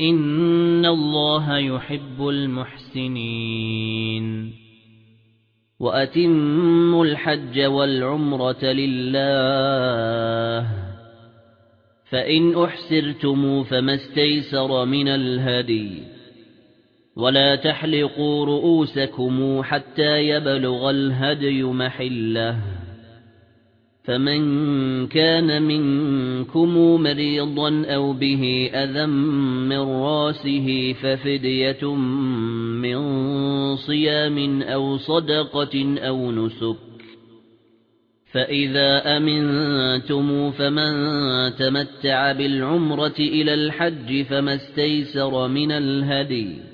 إِنَّ اللَّهَ يُحِبُّ الْمُحْسِنِينَ وَأَتِمُّوا الْحَجَّ وَالْعُمْرَةَ لِلَّهِ فَإِنْ أُحْصِرْتُمْ فَمَا اسْتَيْسَرَ مِنَ الْهَدْيِ وَلَا تَحْلِقُوا رُؤُوسَكُمْ حَتَّى يَبْلُغَ الْهَدْيُ مَحِلَّهُ فَمَن كَانَ مِنكُم مَّرِيضًا أَوْ بِهِ أَذًى مِّن رَّأْسِهِ فَفِدْيَةٌ مِّن صِيَامٍ أَوْ صَدَقَةٍ أَوْ نُسُكٍ. فَإِذَا أَمِنتُمْ فَمَن تَمَتَّعَ بِالْعُمْرَةِ إِلَى الْحَجِّ فَمَا اسْتَيْسَرَ مِنَ الْهَدْيِ.